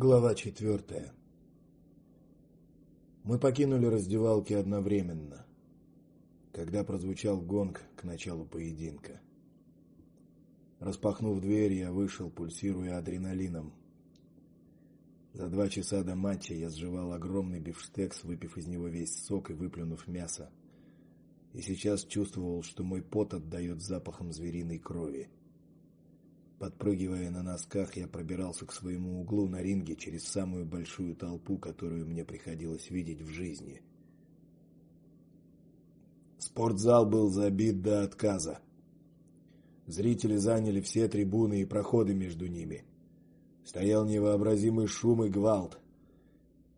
Глава четвертая. Мы покинули раздевалки одновременно, когда прозвучал гонг к началу поединка. Распахнув дверь, я вышел, пульсируя адреналином. За два часа до матча я сживал огромный бифштекс, выпив из него весь сок и выплюнув мясо. И сейчас чувствовал, что мой пот отдает запахом звериной крови. Подпрыгивая на носках, я пробирался к своему углу на ринге через самую большую толпу, которую мне приходилось видеть в жизни. Спортзал был забит до отказа. Зрители заняли все трибуны и проходы между ними. Стоял невообразимый шум и гвалт.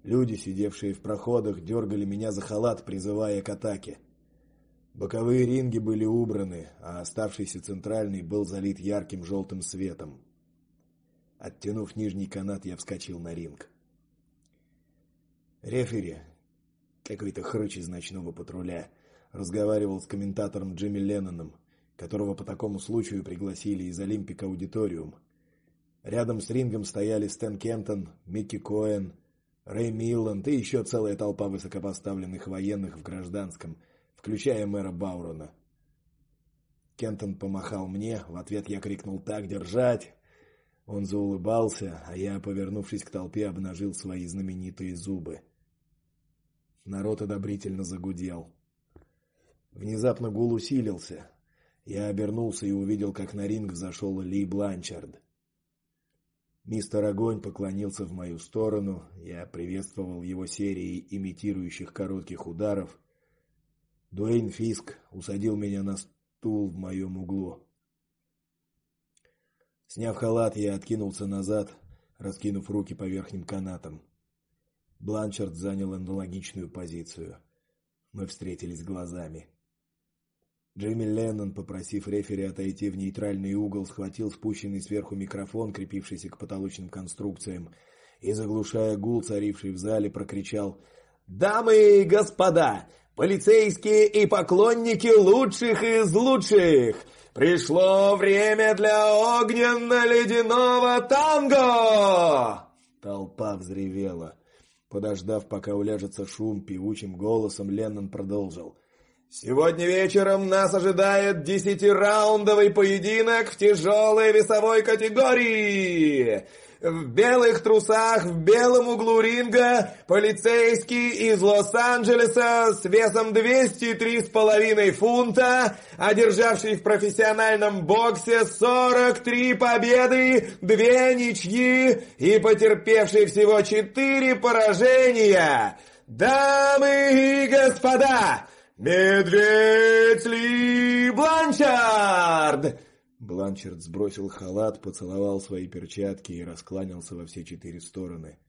Люди, сидевшие в проходах, дергали меня за халат, призывая к атаке. Боковые ринги были убраны, а оставшийся центральный был залит ярким желтым светом. Оттянув нижний канат, я вскочил на ринг. Рефери, какой-то хрыч из ночного патруля, разговаривал с комментатором Джимми Ленноном, которого по такому случаю пригласили из Олимпика аудиториум. Рядом с рингом стояли Стэн Кентон, Микки Коэн, Рэй Милланд и еще целая толпа высокопоставленных военных в гражданском – включая мэра Баурона. Кентон помахал мне, в ответ я крикнул: "Так держать!" Он заулыбался, а я, повернувшись к толпе, обнажил свои знаменитые зубы. Народ одобрительно загудел. Внезапно гул усилился. Я обернулся и увидел, как на ринг взошел Ли Бланчард. Мистер Огонь поклонился в мою сторону. Я приветствовал его серией имитирующих коротких ударов. Дуэйн Фиск усадил меня на стул в моем углу. Сняв халат, я откинулся назад, раскинув руки по верхним канатам. Бланчард занял аналогичную позицию. Мы встретились глазами. Джимми Леннон, попросив рефери отойти в нейтральный угол, схватил спущенный сверху микрофон, крепившийся к потолочным конструкциям, и заглушая гул, царивший в зале, прокричал: "Дамы и господа, полицейские и поклонники лучших из лучших. Пришло время для огненно-ледяного танго!» Толпа взревела. Подождав, пока уляжется шум, певучим голосом Леннон продолжил. «Сегодня вечером нас ожидает десятираундовый поединок в тяжелой весовой категории в белых трусах в белом углу ринга полицейский из Лос-Анджелеса с весом 203,5 фунта, одержавший в профессиональном боксе 43 победы, 2 ничьи и потерпевший всего 4 поражения. Дамы и господа, Медведь Ли Бланчард! Бланчард сбросил халат, поцеловал свои перчатки и раскланялся во все четыре стороны.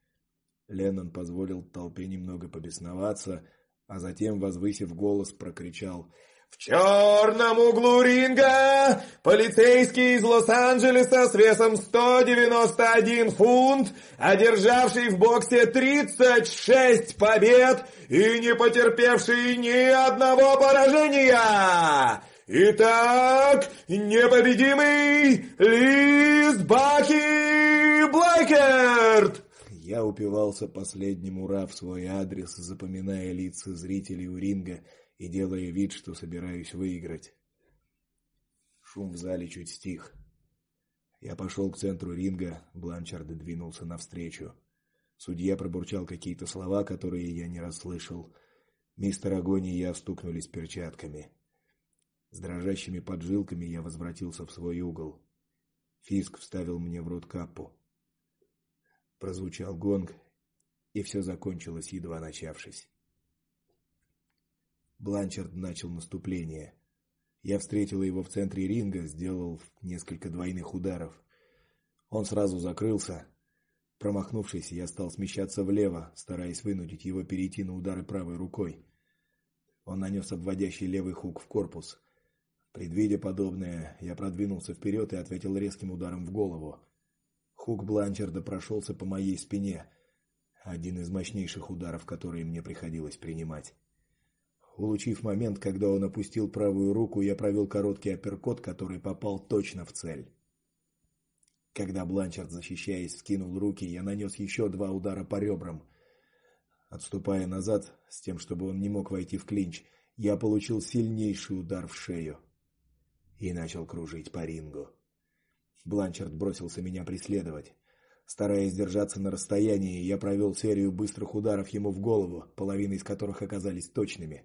Леннон позволил толпе немного побесноваться, а затем, возвысив голос, прокричал: "В черном углу ринга полицейский из Лос-Анджелеса с весом 191 фунт, одержавший в боксе 36 побед и не потерпевший ни одного поражения!" Итак, непобедимый Лиз Баки Блайкерт! Я упивался последним ура в свой адрес, запоминая лица зрителей у ринга и делая вид, что собираюсь выиграть. Шум в зале чуть стих. Я пошел к центру ринга, Бланчард двинулся навстречу. Судья пробурчал какие-то слова, которые я не расслышал. Мистер Огонь и я стукнулись перчатками. С дрожащими поджилками я возвратился в свой угол. Фиск вставил мне в рот капу. Прозвучал гонг, и все закончилось едва начавшись. Бланчард начал наступление. Я встретил его в центре ринга, сделал несколько двойных ударов. Он сразу закрылся. Промахнувшись, я стал смещаться влево, стараясь вынудить его перейти на удары правой рукой. Он нанес обводящий левый хук в корпус. Предвидя подобное, я продвинулся вперед и ответил резким ударом в голову. Хук Бланчарда прошелся по моей спине, один из мощнейших ударов, которые мне приходилось принимать. Улучив момент, когда он опустил правую руку, я провел короткий апперкот, который попал точно в цель. Когда Бланчард, защищаясь, скинул руки, я нанес еще два удара по ребрам. Отступая назад, с тем, чтобы он не мог войти в клинч, я получил сильнейший удар в шею и начал кружить по рингу. Бланчард бросился меня преследовать. Стараясь держаться на расстоянии, я провел серию быстрых ударов ему в голову, половина из которых оказались точными.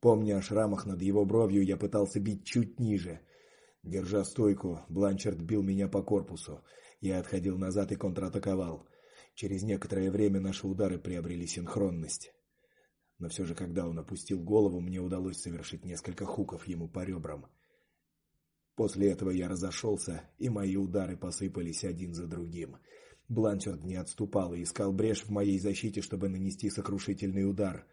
Помня о шрамах над его бровью, я пытался бить чуть ниже. Держа стойку, Бланчард бил меня по корпусу. Я отходил назад и контратаковал. Через некоторое время наши удары приобрели синхронность. Но все же, когда он опустил голову, мне удалось совершить несколько хуков ему по ребрам. После этого я разошелся, и мои удары посыпались один за другим. Бланчард не отступал и искал брешь в моей защите, чтобы нанести сокрушительный удар.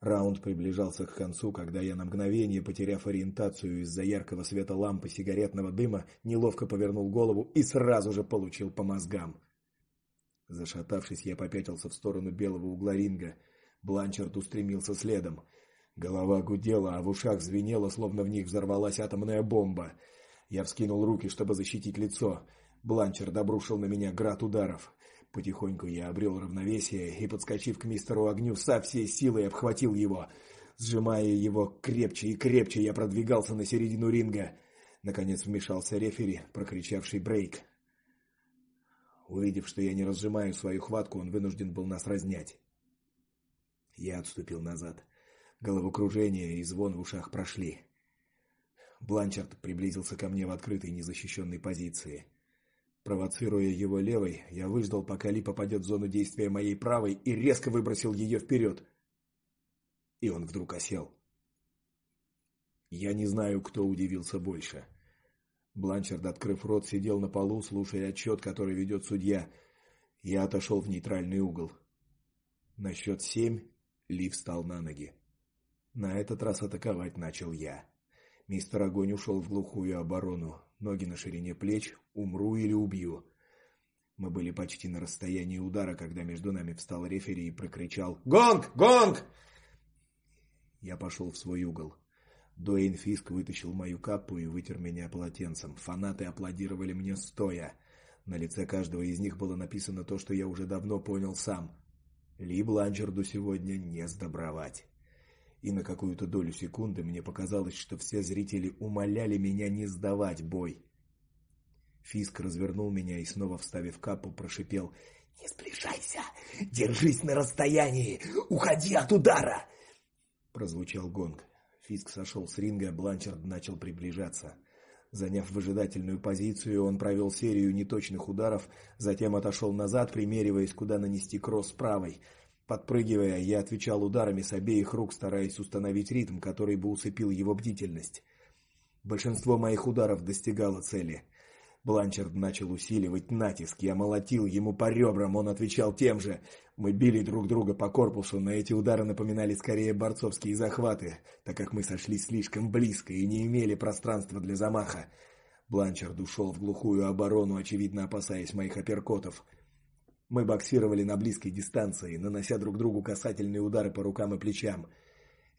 Раунд приближался к концу, когда я на мгновение, потеряв ориентацию из-за яркого света лампы сигаретного дыма, неловко повернул голову и сразу же получил по мозгам. Зашатавшись, я попятился в сторону белого угла ринга. Бланчард устремился следом. Голова гудела, а в ушах звенело, словно в них взорвалась атомная бомба. Я вскинул руки, чтобы защитить лицо. Бланчер обрушил на меня град ударов. Потихоньку я обрел равновесие и, подскочив к мистеру Огню, со всей силой обхватил его. Сжимая его крепче и крепче, я продвигался на середину ринга. Наконец вмешался рефери, прокричавший брейк. Увидев, что я не разжимаю свою хватку, он вынужден был нас разнять. Я отступил назад. Головокружение и звон в ушах прошли. Бланчард приблизился ко мне в открытой незащищенной позиции. Провоцируя его левой, я выждал, пока Ли попадет в зону действия моей правой и резко выбросил ее вперед. И он вдруг осел. Я не знаю, кто удивился больше. Бланчард, открыв рот, сидел на полу, слушая отчет, который ведет судья. Я отошел в нейтральный угол. На счет семь Ли встал на ноги. На этот раз атаковать начал я. Мистер Огонь ушел в глухую оборону. Ноги на ширине плеч, умру или убью. Мы были почти на расстоянии удара, когда между нами встал рефери и прокричал: "Гонг! Гонг!" Я пошел в свой угол. Дуэйн Фиск вытащил мою капу и вытер меня полотенцем. Фанаты аплодировали мне стоя. На лице каждого из них было написано то, что я уже давно понял сам. Ли Бланчерду сегодня не сдобровать и на какую-то долю секунды мне показалось, что все зрители умоляли меня не сдавать бой. Фиск развернул меня и снова вставив капу, прошипел: "Не сближайся, держись на расстоянии, уходи от удара". Прозвучал гонг. Фиск сошел с ринга, Бланчард начал приближаться. Заняв выжидательную позицию, он провел серию неточных ударов, затем отошел назад, примериваясь, куда нанести кросс правой. Подпрыгивая, я отвечал ударами с обеих рук, стараясь установить ритм, который бы усыпил его бдительность. Большинство моих ударов достигало цели. Бланчард начал усиливать натиск. Я молотил ему по ребрам, он отвечал тем же. Мы били друг друга по корпусу, но эти удары напоминали скорее борцовские захваты, так как мы сошли слишком близко и не имели пространства для замаха. Бланчард ушел в глухую оборону, очевидно опасаясь моих апперкотов. Мы боксировали на близкой дистанции, нанося друг другу касательные удары по рукам и плечам.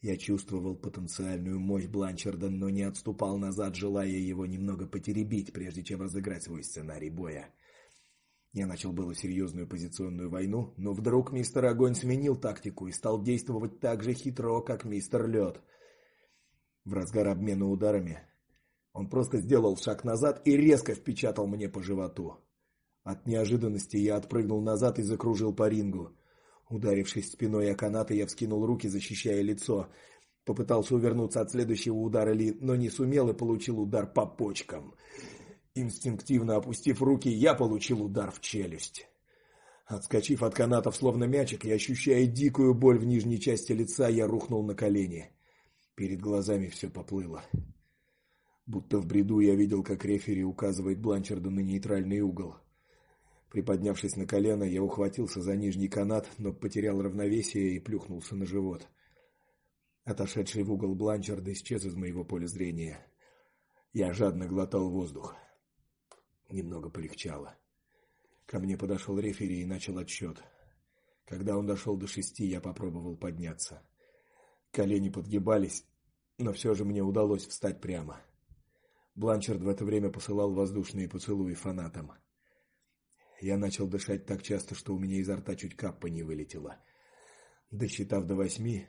Я чувствовал потенциальную мощь Бланчарда, но не отступал назад, желая его немного потеребить, прежде чем разыграть свой сценарий боя. Я начал было серьезную позиционную войну, но вдруг мистер Огонь сменил тактику и стал действовать так же хитро, как мистер Лед. В разгар обмена ударами он просто сделал шаг назад и резко впечатал мне по животу. От неожиданности я отпрыгнул назад и закружил по рингу. Ударившись спиной о канаты, я вскинул руки, защищая лицо. Попытался увернуться от следующего удара Ли, но не сумел и получил удар по почкам. Инстинктивно опустив руки, я получил удар в челюсть. Отскочив от канатов словно мячик и ощущая дикую боль в нижней части лица, я рухнул на колени. Перед глазами все поплыло. Будто в бреду я видел, как рефери указывает Бланчарду на нейтральный угол. Приподнявшись на колено, я ухватился за нижний канат, но потерял равновесие и плюхнулся на живот. Отошедший в угол Бланчард исчез из моего поля зрения. Я жадно глотал воздух. Немного полегчало. Ко мне подошел рефери и начал отсчет. Когда он дошел до шести, я попробовал подняться. Колени подгибались, но все же мне удалось встать прямо. Бланчард в это время посылал воздушные поцелуи фанатам. Я начал дышать так часто, что у меня изо рта чуть капа не вылетела. Досчитав до восьми,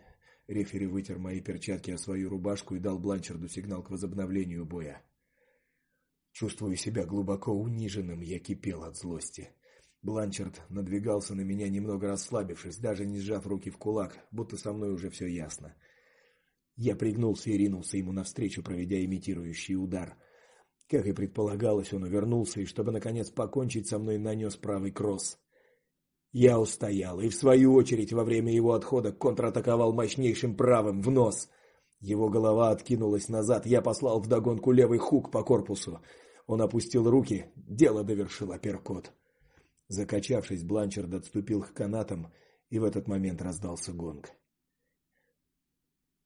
рефери вытер мои перчатки о свою рубашку и дал Бланчерду сигнал к возобновлению боя. Чувствуя себя глубоко униженным, я кипел от злости. Бланчерд надвигался на меня немного расслабившись, даже не сжав руки в кулак, будто со мной уже все ясно. Я пригнулся и ринулся ему навстречу, проведя имитирующий удар. Как и предполагалось, он увернулся и, чтобы наконец покончить со мной, нанес правый кросс. Я устоял и в свою очередь во время его отхода контратаковал мощнейшим правым в нос. Его голова откинулась назад, я послал вдогонку левый хук по корпусу. Он опустил руки, дело довершил апперкот. Закачавшись, Бланчард отступил к канатам, и в этот момент раздался гонг.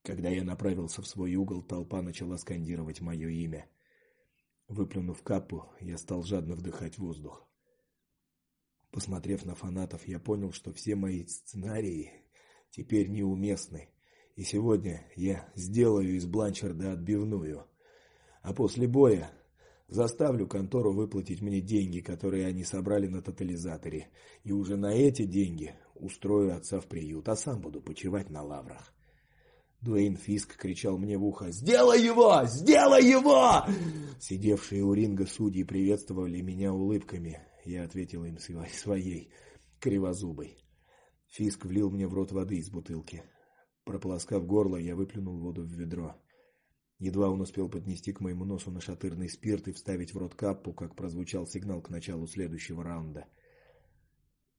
Когда я направился в свой угол, толпа начала скандировать мое имя. Выплюнув капу, я стал жадно вдыхать воздух. Посмотрев на фанатов, я понял, что все мои сценарии теперь неуместны. И сегодня я сделаю из Бланчарда отбивную. А после боя заставлю контору выплатить мне деньги, которые они собрали на тотализаторе, и уже на эти деньги устрою отца в приют, а сам буду почивать на лаврах. Дуэйн Фиск кричал мне в ухо: "Сделай его! Сделай его!" Сидевшие у ринга судьи приветствовали меня улыбками. Я ответил им своей кривозубой. Фиск влил мне в рот воды из бутылки. Прополоскав горло, я выплюнул воду в ведро. Едва он успел поднести к моему носу нашатырный спирт и вставить в рот каппу, как прозвучал сигнал к началу следующего раунда.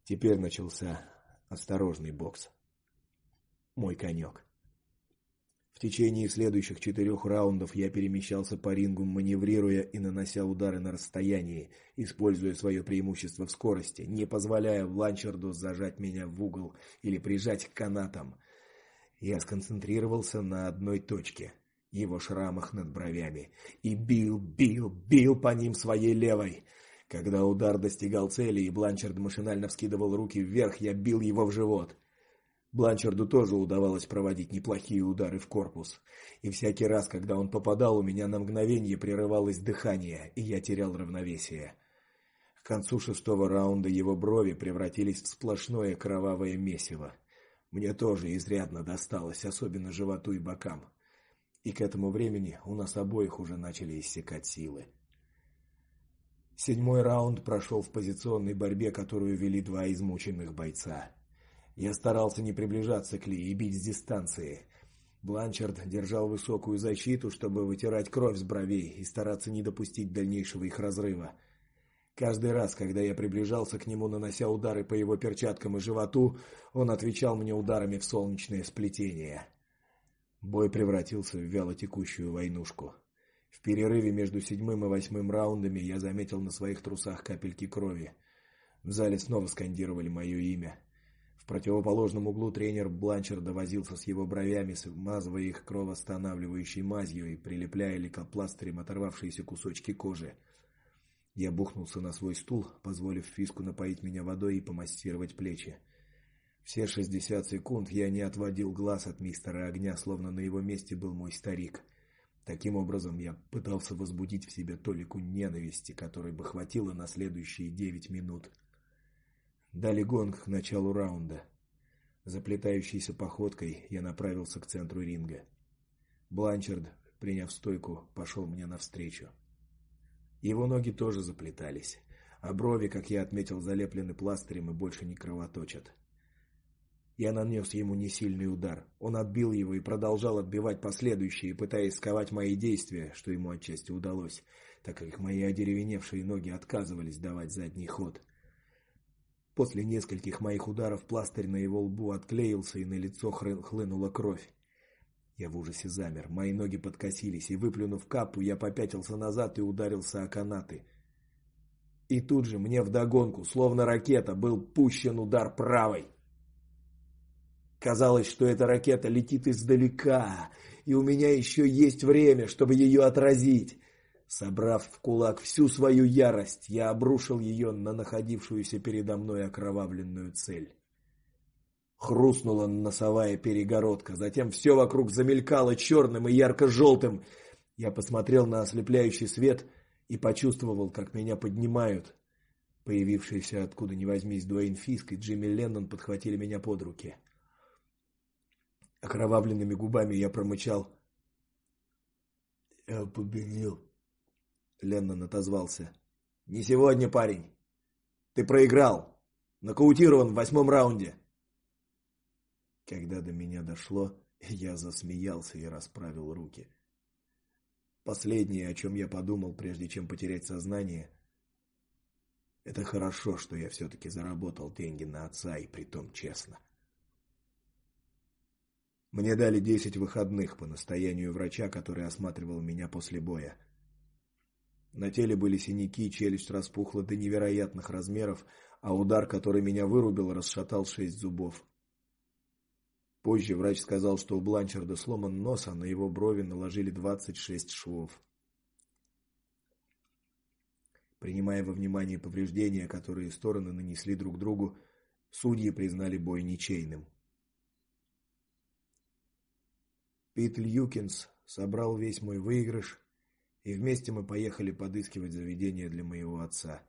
Теперь начался осторожный бокс. Мой конек. В течение следующих четырех раундов я перемещался по рингу, маневрируя и нанося удары на расстоянии, используя свое преимущество в скорости, не позволяя Ланчерду зажать меня в угол или прижать к канатам. Я сконцентрировался на одной точке его шрамах над бровями и бил, бил, бил по ним своей левой. Когда удар достигал цели и Бланчерд машинально вскидывал руки вверх, я бил его в живот. Бланчарду тоже удавалось проводить неплохие удары в корпус, и всякий раз, когда он попадал, у меня на мгновение прерывалось дыхание, и я терял равновесие. К концу шестого раунда его брови превратились в сплошное кровавое месиво. Мне тоже изрядно досталось, особенно животу и бокам. И к этому времени у нас обоих уже начали иссякать силы. Седьмой раунд прошел в позиционной борьбе, которую вели два измученных бойца. Я старался не приближаться к Ли и бить с дистанции. Бланчард держал высокую защиту, чтобы вытирать кровь с бровей и стараться не допустить дальнейшего их разрыва. Каждый раз, когда я приближался к нему, нанося удары по его перчаткам и животу, он отвечал мне ударами в солнечное сплетение. Бой превратился в вялотекущую войнушку. В перерыве между седьмым и восьмым раундами я заметил на своих трусах капельки крови. В зале снова скандировали мое имя. В противоположном углу тренер Бланчер довозился с его бровями, смазывая их кровоостанавливающей мазью и прилепляя лейкопластырем оторвавшиеся кусочки кожи. Я бухнулся на свой стул, позволив Фиску напоить меня водой и помассировать плечи. Все шестьдесят секунд я не отводил глаз от мистера Огня, словно на его месте был мой старик. Таким образом, я пытался возбудить в себе толику ненависти, которой бы хватило на следующие девять минут. Дали гонг к началу раунда. Заплетающейся походкой я направился к центру ринга. Бланчард, приняв стойку, пошел мне навстречу. Его ноги тоже заплетались, а брови, как я отметил, залеплены пластырем и больше не кровоточат. Я нанес ему несильный удар. Он отбил его и продолжал отбивать последующие, пытаясь сковать мои действия, что ему отчасти удалось, так как мои одеревеневшие ноги отказывались давать задний ход. После нескольких моих ударов пластырь на его лбу отклеился, и на лицо хлынула кровь. Я в ужасе замер. Мои ноги подкосились, и выплюнув капу, я попятился назад и ударился о канаты. И тут же мне вдогонку, словно ракета, был пущен удар правой. Казалось, что эта ракета летит издалека, и у меня еще есть время, чтобы ее отразить. Собрав в кулак всю свою ярость, я обрушил ее на находившуюся передо мной окровавленную цель. Хрустнула носовая перегородка, затем все вокруг замелькало черным и ярко желтым Я посмотрел на ослепляющий свет и почувствовал, как меня поднимают. Появившиеся откуда ни возьмись Дуэйн Фиск и Джимми Леннон подхватили меня под руки. Окровавленными губами я промычал: "Я победил". Леннон отозвался: "Не сегодня, парень. Ты проиграл. Нокаутирован в восьмом раунде". Когда до меня дошло, я засмеялся и расправил руки. Последнее, о чем я подумал, прежде чем потерять сознание, это хорошо, что я все таки заработал деньги на отца и притом честно. Мне дали десять выходных по настоянию врача, который осматривал меня после боя. На теле были синяки, челюсть распухла до невероятных размеров, а удар, который меня вырубил, расшатал шесть зубов. Позже врач сказал, что у Бланчарда сломан нос, а на его брови наложили 26 швов. Принимая во внимание повреждения, которые стороны нанесли друг другу, судьи признали бой ничейным. Пит Льюкинс собрал весь мой выигрыш, и вместе мы поехали подыскивать заведение для моего отца.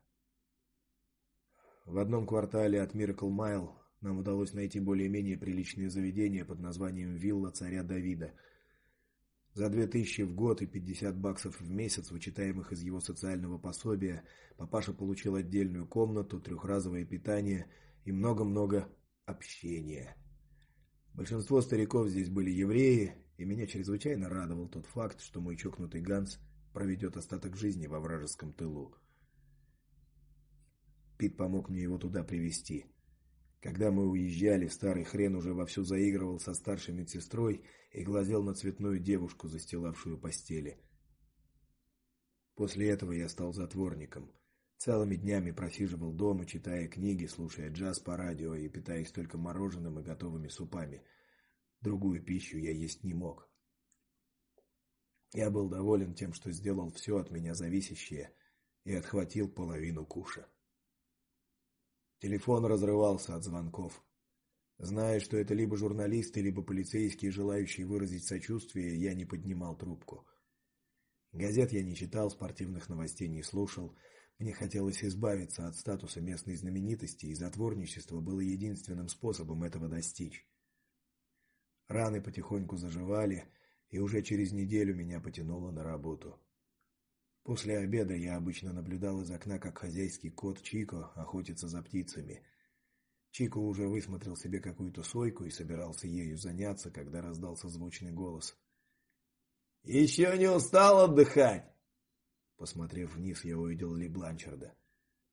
В одном квартале от Miracle Mile нам удалось найти более-менее приличное заведение под названием Вилла царя Давида. За две тысячи в год и пятьдесят баксов в месяц, вычитаемых из его социального пособия, папаша получил отдельную комнату, трехразовое питание и много-много общения. Большинство стариков здесь были евреи, и меня чрезвычайно радовал тот факт, что мой чокнутый Ганс проведет остаток жизни во вражеском тылу. Пит помог мне его туда привести. Когда мы уезжали, старый хрен уже вовсю заигрывал со старшей медсестрой и глазел на цветную девушку, застилавшую постели. После этого я стал затворником. Целыми днями просиживал дома, читая книги, слушая джаз по радио и питаясь только мороженым и готовыми супами. Другую пищу я есть не мог. Я был доволен тем, что сделал все от меня зависящее и отхватил половину куша. Телефон разрывался от звонков. Зная, что это либо журналисты, либо полицейские, желающие выразить сочувствие, я не поднимал трубку. Газет я не читал, спортивных новостей не слушал. Мне хотелось избавиться от статуса местной знаменитости, и затворничество было единственным способом этого достичь. Раны потихоньку заживали, и уже через неделю меня потянуло на работу. После обеда я обычно наблюдал из окна, как хозяйский кот Чико охотится за птицами. Чико уже высмотрел себе какую-то сойку и собирался ею заняться, когда раздался звучный голос. «Еще не устал отдыхать? Посмотрев вниз, я увидел Ли Бланчарда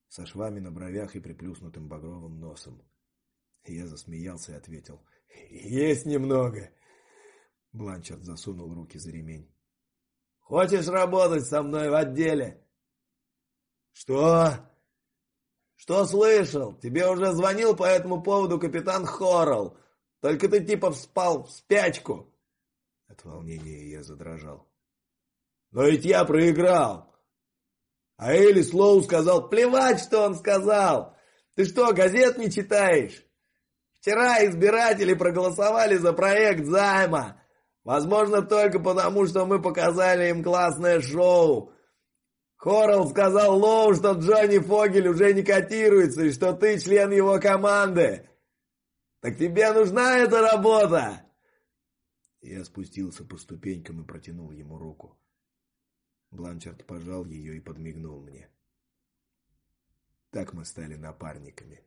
со швами на бровях и приплюснутым багровым носом. Я засмеялся и ответил: "Есть немного". Бланчард засунул руки за ремень. Хочешь работать со мной в отделе? Что? Что слышал? Тебе уже звонил по этому поводу капитан Хоррелл. Только ты типа вспал в спячку. От волнения я задрожал. Но ведь я проиграл. А Элли Слоу сказал, плевать, что он сказал. Ты что, газет не читаешь? Вчера избиратели проголосовали за проект займа. Возможно, только потому, что мы показали им классное шоу. Хоррелл сказал Лоу, что Джонни Фогель уже не котируется и что ты член его команды. Так тебе нужна эта работа? Я спустился по ступенькам и протянул ему руку. Бланчард пожал ее и подмигнул мне. Так мы стали напарниками.